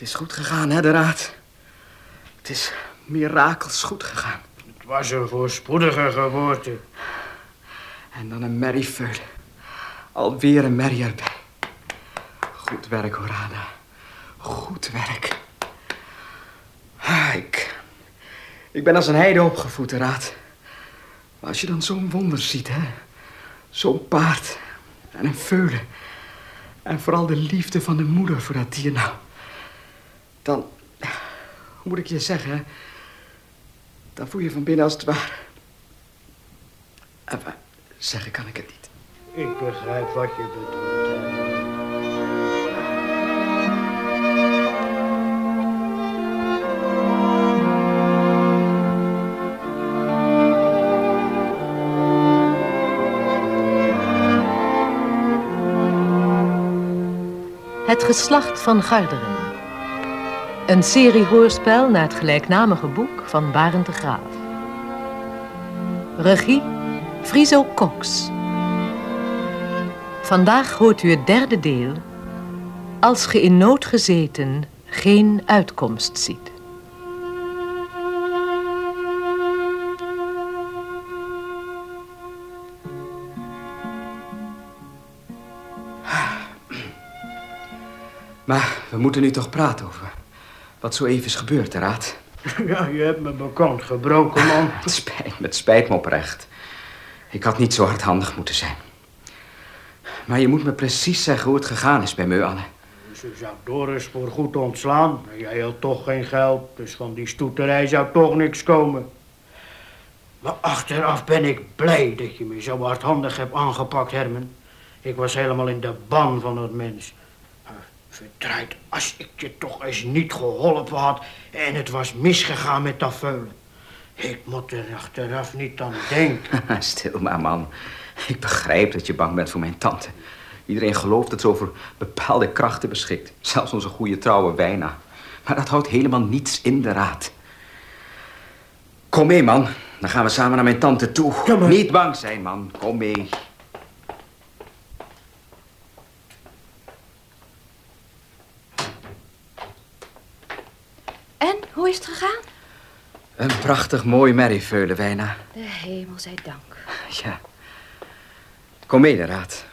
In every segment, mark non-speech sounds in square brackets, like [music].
Het is goed gegaan, hè, de raad? Het is mirakels goed gegaan. Het was een voorspoedige geboorte. En dan een merrieveul. Alweer een merrie erbij. Goed werk, Horana. Goed werk. Ah, ik, ik ben als een heide opgevoed, raad. Maar als je dan zo'n wonder ziet, hè. Zo'n paard en een veulen. En vooral de liefde van de moeder voor dat dier nou. Dan, moet ik je zeggen, hè? Dan voel je van binnen als het ware. Enfin, zeggen kan ik het niet. Ik begrijp wat je bedoelt. Het geslacht van Garderen. Een serie hoorspel naar het gelijknamige boek van Barend de Graaf. Regie Friso Cox. Vandaag hoort u het derde deel. Als ge in nood gezeten geen uitkomst ziet. Maar we moeten nu toch praten over wat zo even is gebeurd, raad. Ja, je hebt me bekant gebroken, man. Het spijt me, het spijt me oprecht. Ik had niet zo hardhandig moeten zijn. Maar je moet me precies zeggen hoe het gegaan is bij me, Anne. Ze zou Doris voor goed ontslaan. Jij had toch geen geld, dus van die stoeterij zou toch niks komen. Maar achteraf ben ik blij dat je me zo hardhandig hebt aangepakt, Herman. Ik was helemaal in de ban van dat mens. Verdraaid, als ik je toch eens niet geholpen had en het was misgegaan met dat veulen. Ik moet er achteraf niet aan denken. [laughs] Stil maar, man. Ik begrijp dat je bang bent voor mijn tante. Iedereen gelooft dat ze over bepaalde krachten beschikt. Zelfs onze goede trouwe Wijna. Maar dat houdt helemaal niets in de raad. Kom mee, man. Dan gaan we samen naar mijn tante toe. Ja, maar- Niet bang zijn, man. Kom mee. En, hoe is het gegaan? Een prachtig mooi merrieveulen, Wijna. De hemel zij dank. Ja. Kom mee, de raad.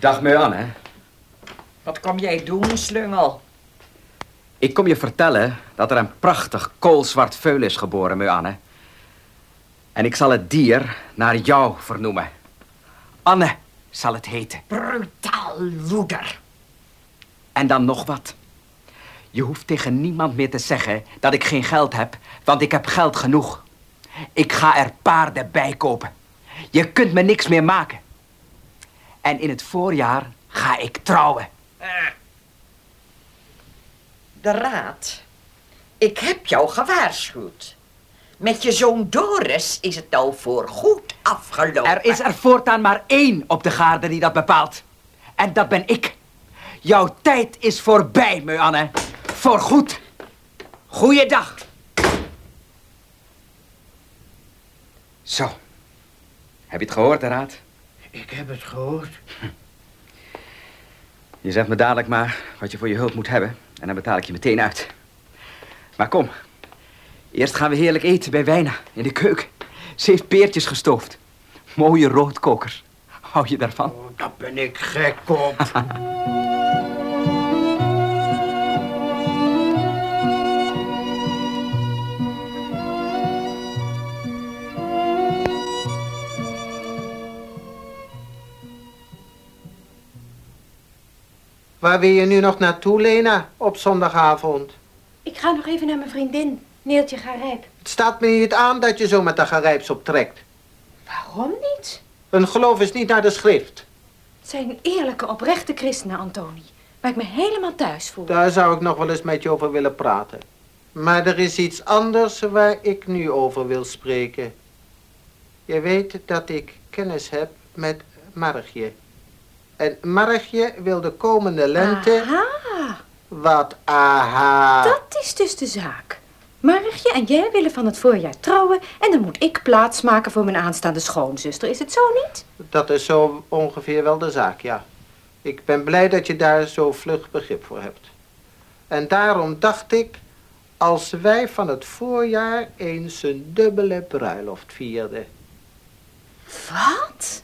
Dag, Meanne. hè. Wat kom jij doen, slungel? Ik kom je vertellen dat er een prachtig koolzwart veul is geboren, Meanne. En ik zal het dier naar jou vernoemen. Anne zal het heten. Brutaal loeder. En dan nog wat. Je hoeft tegen niemand meer te zeggen dat ik geen geld heb, want ik heb geld genoeg. Ik ga er paarden bij kopen. Je kunt me niks meer maken. En in het voorjaar ga ik trouwen. De raad. Ik heb jou gewaarschuwd. Met je zoon Doris is het nou voor goed afgelopen. Er is er voortaan maar één op de gaarde die dat bepaalt. En dat ben ik. Jouw tijd is voorbij, Meanne. Voor goed. Goeiedag. Zo. Heb je het gehoord, de raad? Ik heb het gehoord. Je zegt me dadelijk maar wat je voor je hulp moet hebben. En dan betaal ik je meteen uit. Maar kom. Eerst gaan we heerlijk eten bij Wijna in de keuken. Ze heeft peertjes gestoofd. Mooie roodkokers. Hou je daarvan? Oh, daar ben ik gek op. [laughs] Waar wil je nu nog naartoe, Lena, op zondagavond? Ik ga nog even naar mijn vriendin, Neeltje Garijp. Het staat me niet aan dat je zo met de garijps optrekt. Waarom niet? Een geloof is niet naar de schrift. Het zijn eerlijke, oprechte christenen, Antoni. Waar ik me helemaal thuis voel. Daar zou ik nog wel eens met je over willen praten. Maar er is iets anders waar ik nu over wil spreken. Je weet dat ik kennis heb met Margje. En Margje wil de komende lente... Aha, Wat aha. dat is dus de zaak. Margje en jij willen van het voorjaar trouwen... en dan moet ik plaatsmaken voor mijn aanstaande schoonzuster. Is het zo niet? Dat is zo ongeveer wel de zaak, ja. Ik ben blij dat je daar zo vlug begrip voor hebt. En daarom dacht ik, als wij van het voorjaar eens een dubbele bruiloft vierden. Wat?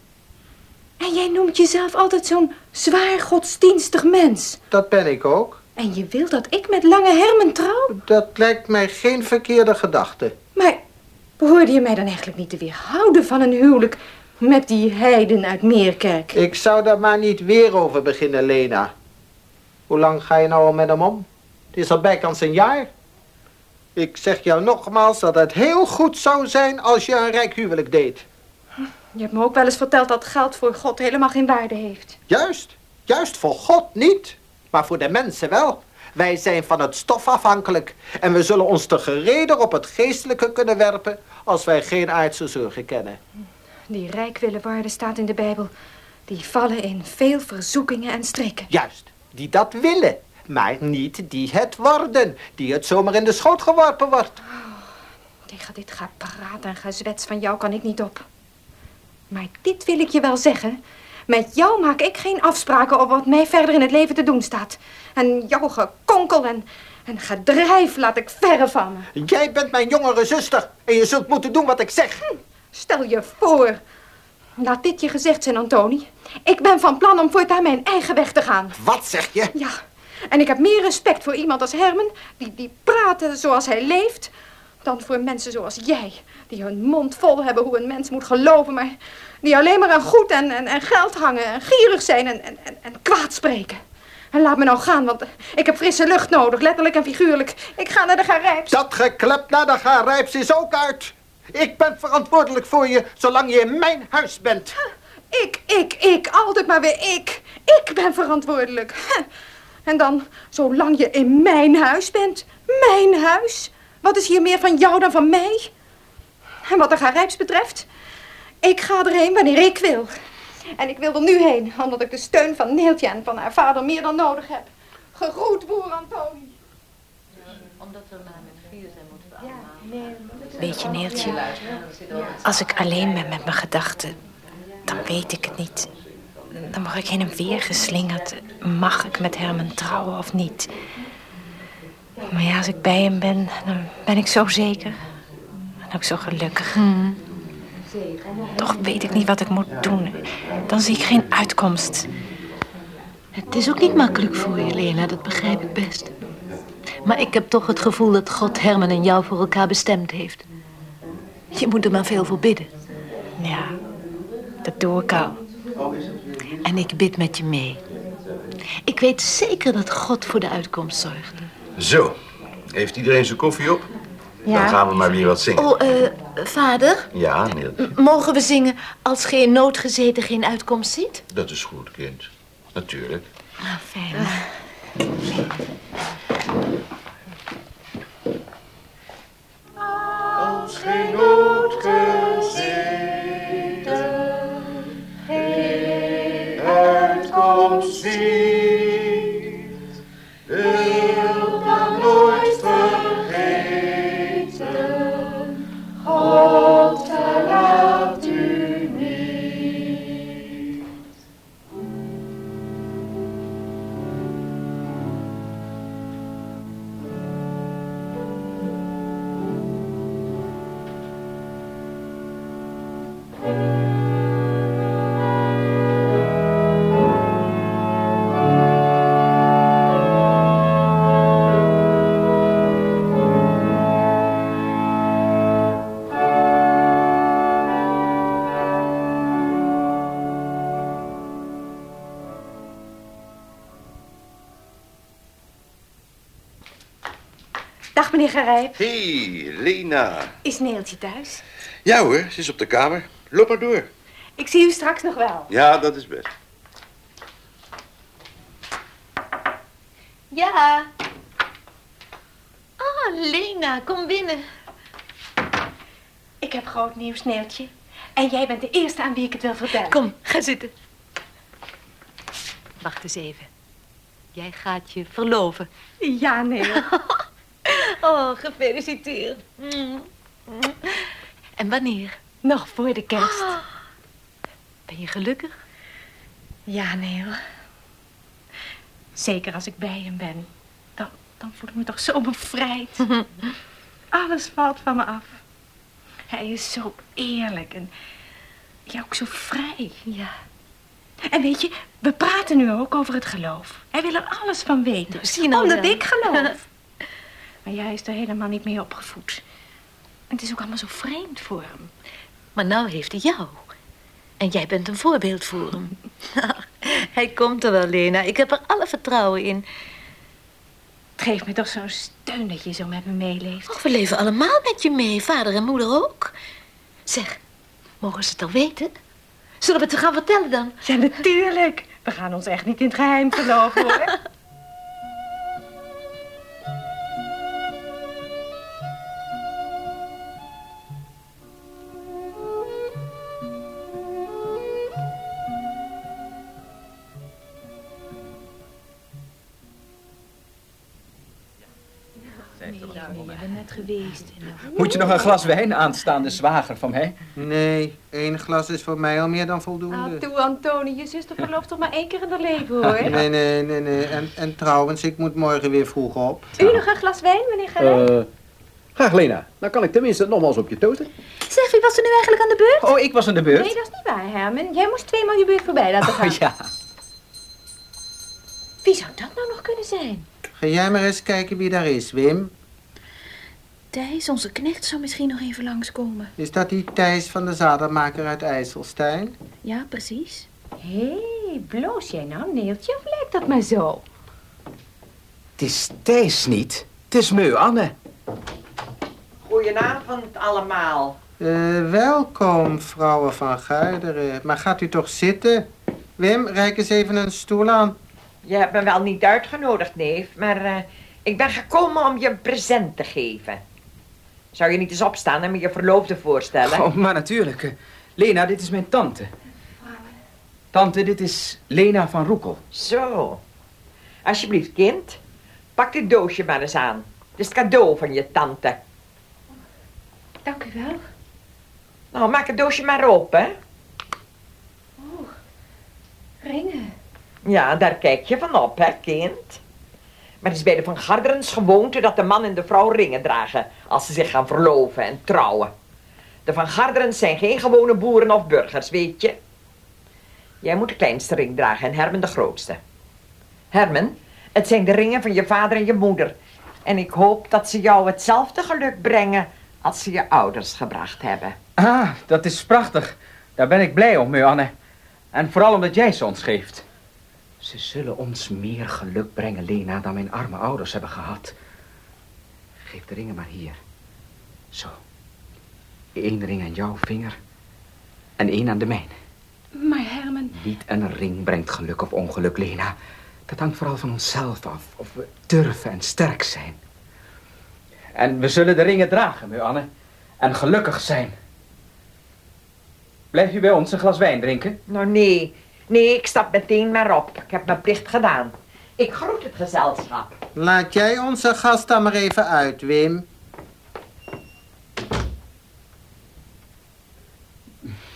En jij noemt jezelf altijd zo'n zwaar godsdienstig mens. Dat ben ik ook. En je wil dat ik met Lange Hermen trouw? Dat lijkt mij geen verkeerde gedachte. Maar behoorde je mij dan eigenlijk niet te weerhouden van een huwelijk met die heiden uit Meerkerk? Ik zou daar maar niet weer over beginnen, Lena. Hoe lang ga je nou al met hem om? Het is al bijkans een jaar. Ik zeg jou nogmaals dat het heel goed zou zijn als je een rijk huwelijk deed. Je hebt me ook wel eens verteld dat geld voor God helemaal geen waarde heeft. Juist, juist voor God niet, maar voor de mensen wel. Wij zijn van het stof afhankelijk en we zullen ons te gereder op het geestelijke kunnen werpen als wij geen aardse zorgen kennen. Die rijk willen worden staat in de Bijbel. Die vallen in veel verzoekingen en strikken. Juist, die dat willen, maar niet die het worden, die het zomaar in de schoot geworpen wordt. Tegen dit gepraat en gezwets van jou kan ik niet op. Maar dit wil ik je wel zeggen. Met jou maak ik geen afspraken over wat mij verder in het leven te doen staat. En jouw gekonkel en, en gedrijf laat ik verre van me. Jij bent mijn jongere zuster en je zult moeten doen wat ik zeg. Stel je voor. Laat dit je gezegd zijn, Antoni. Ik ben van plan om voortaan mijn eigen weg te gaan. Wat zeg je? Ja, en ik heb meer respect voor iemand als Herman, die, die praten zoals hij leeft, dan voor mensen zoals jij, die hun mond vol hebben hoe een mens moet geloven, maar die alleen maar aan goed en, en, en geld hangen en gierig zijn en, en, en, en kwaad spreken. En laat me nou gaan, want ik heb frisse lucht nodig, letterlijk en figuurlijk. Ik ga naar de Garijps. Dat geklep naar de Garijps is ook uit. Ik ben verantwoordelijk voor je zolang je in mijn huis bent. Ik, ik, ik, altijd maar weer ik. Ik ben verantwoordelijk. En dan, zolang je in mijn huis bent, mijn huis. Wat is hier meer van jou dan van mij? En wat de Garijps betreft, ik ga erheen wanneer ik wil. En ik wil er nu heen, omdat ik de steun van Neeltje en van haar vader meer dan nodig heb. Gegroet, boer Antoni. Omdat we maar met vier zijn moeten Weet je, Neeltje, als ik alleen ben met mijn gedachten, dan weet ik het niet. Dan word ik heen en weer geslingerd. Mag ik met Herman trouwen of niet? Maar ja, als ik bij hem ben, dan ben ik zo zeker. En ook zo gelukkig. Toch weet ik niet wat ik moet doen. Dan zie ik geen uitkomst. Het is ook niet makkelijk voor je, Lena, dat begrijp ik best. Maar ik heb toch het gevoel dat God Herman en jou voor elkaar bestemd heeft. Je moet er maar veel voor bidden. Ja, dat doe ik al. En ik bid met je mee. Ik weet zeker dat God voor de uitkomst zorgt. Zo, heeft iedereen zijn koffie op? Dan gaan we maar weer wat zingen. Oh, eh, vader, Ja, nee, dat, m- mogen we zingen als geen nood gezeten geen uitkomst ziet? dat is goed, kind. Natuurlijk. Ah, fijn. Als geen nood Hé, Lena. Is Neeltje thuis? Ja hoor, ze is op de kamer. Loop maar door. Ik zie u straks nog wel. Ja, dat is best. Ja. Ah, Lena, kom binnen. Ik heb groot nieuws, Neeltje. En jij bent de eerste aan wie ik het wil vertellen. Kom, ga zitten. Wacht eens even. Jij gaat je verloven. Ja, Neel. [laughs] Oh, gefeliciteerd. Mm. En wanneer? Nog voor de kerst. Ben je gelukkig? Ja, Neel. Zeker als ik bij hem ben. Dan, dan voel ik me toch zo bevrijd. [laughs] Alles valt van me af. Hij is zo eerlijk en ja, ook zo vrij. Ja. En weet je, we praten nu ook over het geloof. Hij wil er alles van weten. Nou, zie je nou omdat ik geloof. [laughs] maar jij is er helemaal niet mee opgevoed. Het is ook allemaal zo vreemd voor hem. Maar nou heeft hij jou. En jij bent een voorbeeld voor hem. [laughs] hij komt er wel, Lena. Ik heb er alle vertrouwen in. Het geeft me toch zo'n steun dat je zo met me meeleeft. Och, we leven allemaal met je mee, vader en moeder ook. Zeg, mogen ze het al weten? Zullen we het te gaan vertellen dan? Ja, natuurlijk. We gaan ons echt niet in het geheim geloven, hoor. [laughs] net geweest. Moet je nog een glas wijn aanstaande zwager van mij? Nee, één glas is voor mij al meer dan voldoende. Ah, toe, Antonie, je zuster verloopt toch maar één keer in haar leven, hoor. Nee, nee, nee, nee. En, en trouwens, ik moet morgen weer vroeg op. U nog een glas wijn, meneer Gerijn? Eh, graag Lena. Dan kan ik tenminste nogmaals op je toten. Zeg, wie was er nu eigenlijk aan de beurt? Oh, ik was aan de beurt. Nee, dat is niet waar, Herman. Jij moest tweemaal je beurt voorbij laten gaan. Oh, ja. Wie zou dat nou nog kunnen zijn? Ga jij maar eens kijken wie daar is, Wim. Thijs, onze knecht, zou misschien nog even langskomen. Is dat die Thijs van de zadelmaker uit IJsselstein? Ja, precies. Hé, hey, bloos jij nou, Neeltje, of lijkt dat maar zo? Het is Thijs niet. Het is meu Anne. Goedenavond allemaal. Eh, welkom, vrouwen van Garderen. Maar gaat u toch zitten? Wim, reik eens even een stoel aan. Je hebt me wel niet uitgenodigd, neef, maar eh, ik ben gekomen om je een present te geven. Zou je niet eens opstaan en me je verloofde voorstellen? Oh, maar natuurlijk. eh, Lena, dit is mijn tante. Tante, dit is Lena van Roekel. Zo. Alsjeblieft, kind. Pak dit doosje maar eens aan. Het is het cadeau van je tante. Dank u wel. Nou, maak het doosje maar open. hè. Ringen. Ja, daar kijk je van op, hè, kind. Maar het is bij de Van Garderens gewoonte dat de man en de vrouw ringen dragen... als ze zich gaan verloven en trouwen. De Van Garderens zijn geen gewone boeren of burgers, weet je. Jij moet de kleinste ring dragen en Herman de grootste. Herman, het zijn de ringen van je vader en je moeder. En ik hoop dat ze jou hetzelfde geluk brengen als ze je ouders gebracht hebben. Ah, dat is prachtig. Daar ben ik blij om, Anne. En vooral omdat jij ze ons geeft. Ze zullen ons meer geluk brengen, Lena, dan mijn arme ouders hebben gehad. Geef de ringen maar hier. Zo. Eén ring aan jouw vinger en één aan de mijne. Maar Herman, Niet een ring brengt geluk of ongeluk, Lena. Dat hangt vooral van onszelf af. Of we durven en sterk zijn. En we zullen de ringen dragen, meu Anne. En gelukkig zijn. Blijf je bij ons een glas wijn drinken? Nou, nee. Nee, ik stap meteen maar op. Ik heb mijn plicht gedaan. Ik groet het gezelschap. Laat jij onze gast dan maar even uit, Wim.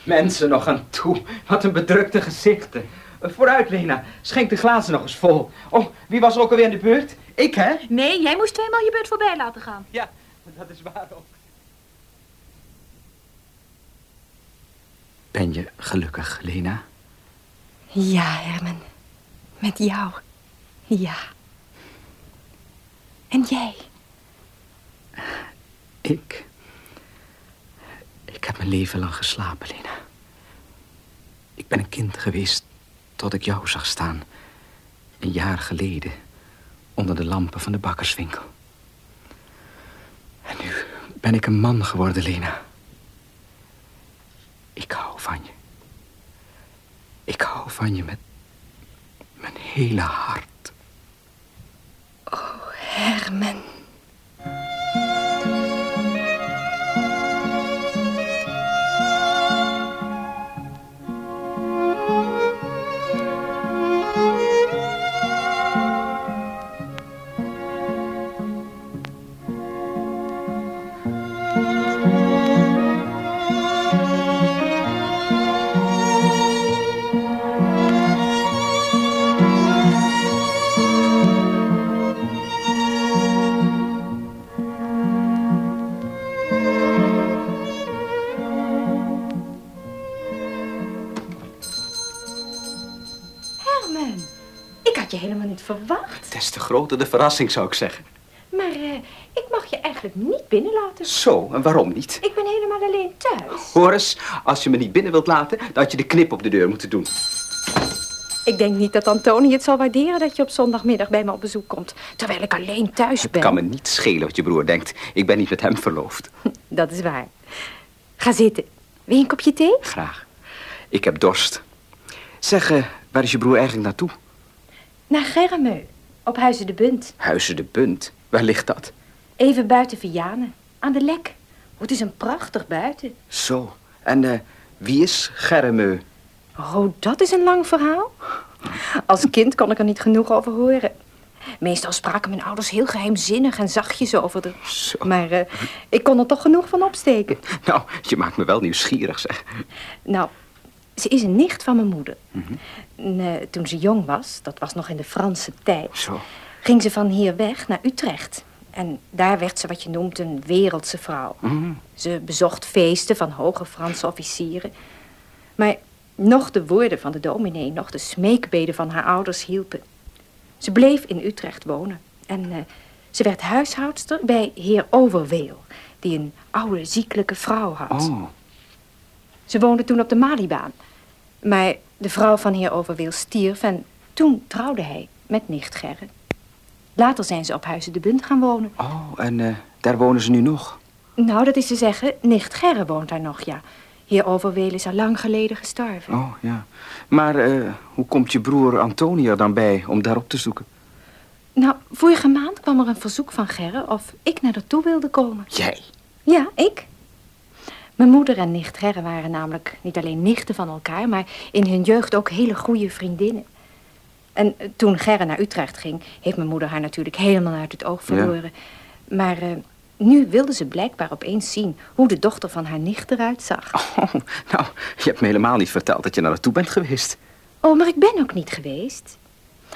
Mensen nog aan toe. Wat een bedrukte gezichten. Vooruit, Lena. Schenk de glazen nog eens vol. Oh, wie was er ook alweer in de beurt? Ik, hè? Nee, jij moest tweemaal je beurt voorbij laten gaan. Ja, dat is waar ook. Ben je gelukkig, Lena? Ja, Herman. Met jou. Ja. En jij? Ik. Ik heb mijn leven lang geslapen, Lena. Ik ben een kind geweest tot ik jou zag staan. Een jaar geleden. Onder de lampen van de bakkerswinkel. En nu ben ik een man geworden, Lena. Ik hou van je. Ik hou van je met mijn hele hart. Herman. Herman. De verrassing, zou ik zeggen. Maar eh, ik mag je eigenlijk niet binnenlaten. Zo, en waarom niet? Ik ben helemaal alleen thuis. Hoor eens, als je me niet binnen wilt laten, dan had je de knip op de deur moeten doen. Ik denk niet dat Antoni het zal waarderen dat je op zondagmiddag bij me op bezoek komt. Terwijl ik alleen thuis ben. Het kan me niet schelen wat je broer denkt. Ik ben niet met hem verloofd. [laughs] Dat is waar. Ga zitten. Wil je een kopje thee? Graag. Ik heb dorst. Zeg, eh, waar is je broer eigenlijk naartoe? Naar Germeu, op Huizen de Bunt. Huizen de Bunt. Waar ligt dat? Even buiten Vianen, aan de Lek. Oh, het is een prachtig buiten. Zo. En eh, wie is Germeu? Oh, dat is een lang verhaal. Als kind kon ik er niet genoeg over horen. Meestal spraken mijn ouders heel geheimzinnig en zachtjes over de... Zo. Maar eh, ik kon er toch genoeg van opsteken. Nou, je maakt me wel nieuwsgierig, zeg. Nou, ze is een nicht van mijn moeder. Mhm. En, eh, toen ze jong was, dat was nog in de Franse tijd... Zo. ging ze van hier weg naar Utrecht. En daar werd ze wat je noemt een wereldse vrouw. Mhm. Ze bezocht feesten van hoge Franse officieren. Maar nog de woorden van de dominee, nog de smeekbeden van haar ouders hielpen. Ze bleef in Utrecht wonen. En eh, ze werd huishoudster bij heer Overweel, die een oude ziekelijke vrouw had. Oh. Ze woonde toen op de Malibaan. Maar de vrouw van heer Overweel stierf en toen trouwde hij met nicht Gerrit. Later zijn ze op Huizen de Bunt gaan wonen. Oh, en eh, daar wonen ze nu nog? Nou, dat is te zeggen, nicht Gerre woont daar nog, ja. Heer Overweel is al lang geleden gestorven. Oh, ja. Maar eh, hoe komt je broer Antonia dan bij om daarop te zoeken? Nou, vorige maand kwam er een verzoek van Gerre of ik naar haar toe wilde komen. Jij? Ja, ik. Mijn moeder en nicht Gerre waren namelijk niet alleen nichten van elkaar... maar in hun jeugd ook hele goede vriendinnen. En eh, toen Gerre naar Utrecht ging... heeft mijn moeder haar natuurlijk helemaal uit het oog verloren. Maar eh, nu wilde ze blijkbaar opeens zien... hoe de dochter van haar nicht eruit zag. [laughs] Oh, nou, je hebt me helemaal niet verteld dat je naar naartoe bent geweest. Oh, maar ik ben ook niet geweest.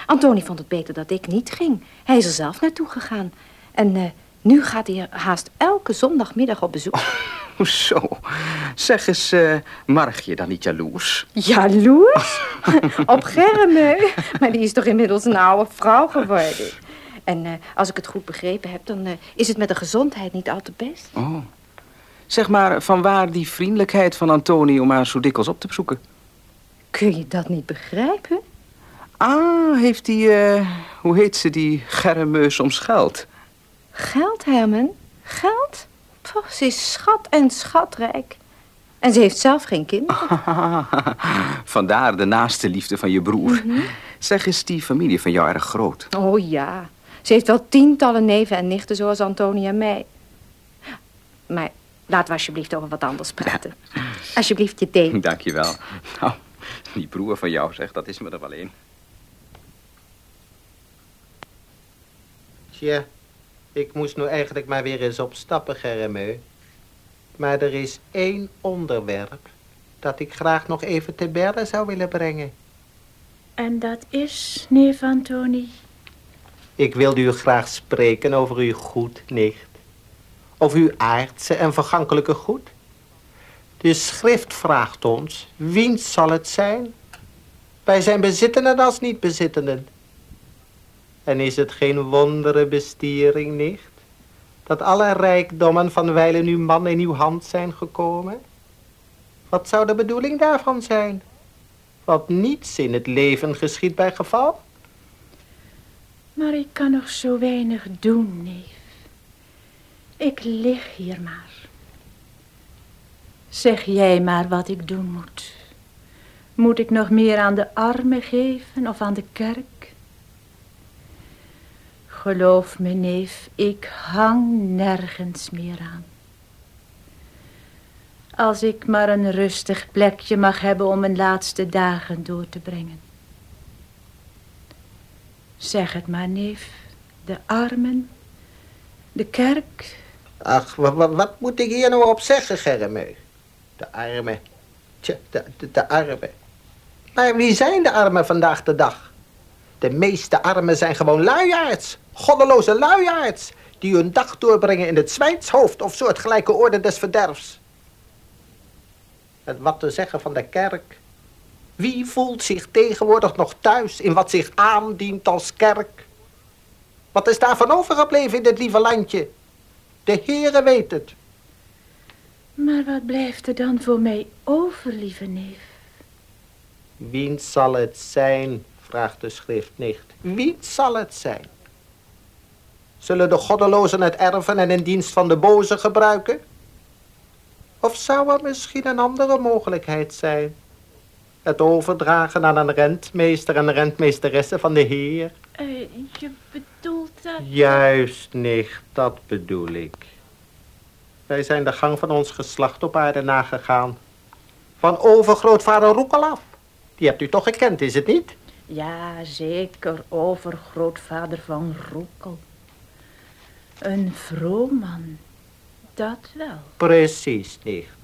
Antoni vond het beter dat ik niet ging. Hij is er zelf naartoe gegaan. En eh, nu gaat hij er haast elke zondagmiddag op bezoek. [laughs] Hoezo? Zeg eens, eh mag je dan niet jaloers? Jaloers? [laughs] op Germeu? Maar die is toch inmiddels een oude vrouw geworden. En eh, als ik het goed begrepen heb, dan eh, is het met de gezondheid niet al te best. Oh. Zeg maar, van waar die vriendelijkheid van Antoni om haar zo dikwijls op te bezoeken? Kun je dat niet begrijpen? Ah, heeft die, hoe heet ze, die Germeu soms geld? Geld, Herman? Geld? Poh, ze is schat en schatrijk. En ze heeft zelf geen kinderen. [laughs] Vandaar de naaste liefde van je broer. Zeg, is die familie van jou erg groot? Oh ja, ze heeft wel tientallen neven en nichten zoals Antonie en mij. Maar laten we alsjeblieft over wat anders praten. Alsjeblieft je thee. [laughs] Dank je wel. Nou, die broer van jou, zeg, dat is me er wel een. Tja, ik moest nu eigenlijk maar weer eens op stappen, Germeu. Maar er is één onderwerp dat ik graag nog even te bellen zou willen brengen. En dat is, neef Antoni. Ik wilde u graag spreken over uw goed, nicht. Over uw aardse en vergankelijke goed. De schrift vraagt ons, wiens zal het zijn? Wij zijn bezittenden als niet bezittenden. En is het geen wondere bestiering, nicht? Dat alle rijkdommen van wijlen uw man in uw hand zijn gekomen? Wat zou de bedoeling daarvan zijn? Want niets in het leven geschiet bij geval. Maar ik kan nog zo weinig doen, neef. Ik lig hier maar. Zeg jij maar wat ik doen moet. Moet ik nog meer aan de armen geven of aan de kerk? Geloof me, neef, ik hang nergens meer aan. Als ik maar een rustig plekje mag hebben om mijn laatste dagen door te brengen. Zeg het maar, neef. De armen, de kerk. Ach, wat, moet ik hier nou op zeggen, Germeu? De armen. Tja, de, de, de armen. Maar wie zijn de armen vandaag de dag? De meeste armen zijn gewoon luiaards. Goddeloze luiaards. Die hun dag doorbrengen in het zwijnshoofd of soortgelijke orde des verderfs. En wat te zeggen van de kerk? Wie voelt zich tegenwoordig nog thuis in wat zich aandient als kerk? Wat is daarvan overgebleven in dit lieve landje? De Heere weet het. Maar wat blijft er dan voor mij over, lieve neef? Wie zal het zijn, vraagt de schriftnicht. Wie zal het zijn? Zullen de goddelozen het erven en in dienst van de boze gebruiken? Of zou er misschien een andere mogelijkheid zijn? Het overdragen aan een rentmeester en rentmeesteresse van de Heer? Uh, je bedoelt dat... Juist, nicht, dat bedoel ik. Wij zijn de gang van ons geslacht op aarde nagegaan. Van overgrootvader Roekel af. Die hebt u toch gekend, is het niet? Ja, zeker, overgrootvader van Roekel. Een vroomman, dat wel. Precies, nicht.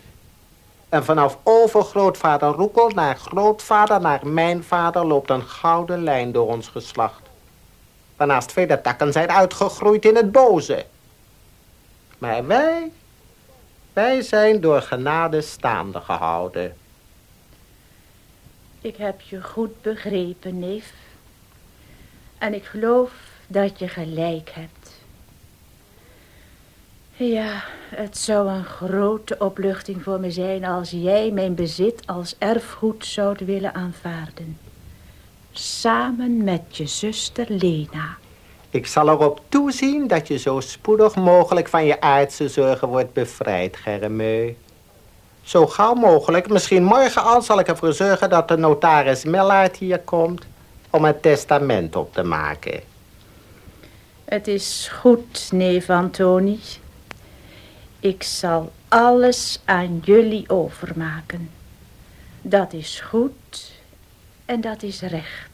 En vanaf overgrootvader Roekel naar grootvader naar mijn vader loopt een gouden lijn door ons geslacht. Waarnaast vele takken zijn uitgegroeid in het boze. Maar wij, wij zijn door genade staande gehouden. Ik heb je goed begrepen, neef. En ik geloof dat je gelijk hebt. Ja, het zou een grote opluchting voor me zijn als jij mijn bezit als erfgoed zou willen aanvaarden. Samen met je zuster Lena. Ik zal erop toezien dat je zo spoedig mogelijk van je aardse zorgen wordt bevrijd, Germeu. Zo gauw mogelijk, misschien morgen al, zal ik ervoor zorgen dat de notaris Millard hier komt om het testament op te maken. Het is goed, neef Antoni. Ik zal alles aan jullie overmaken. Dat is goed en dat is recht.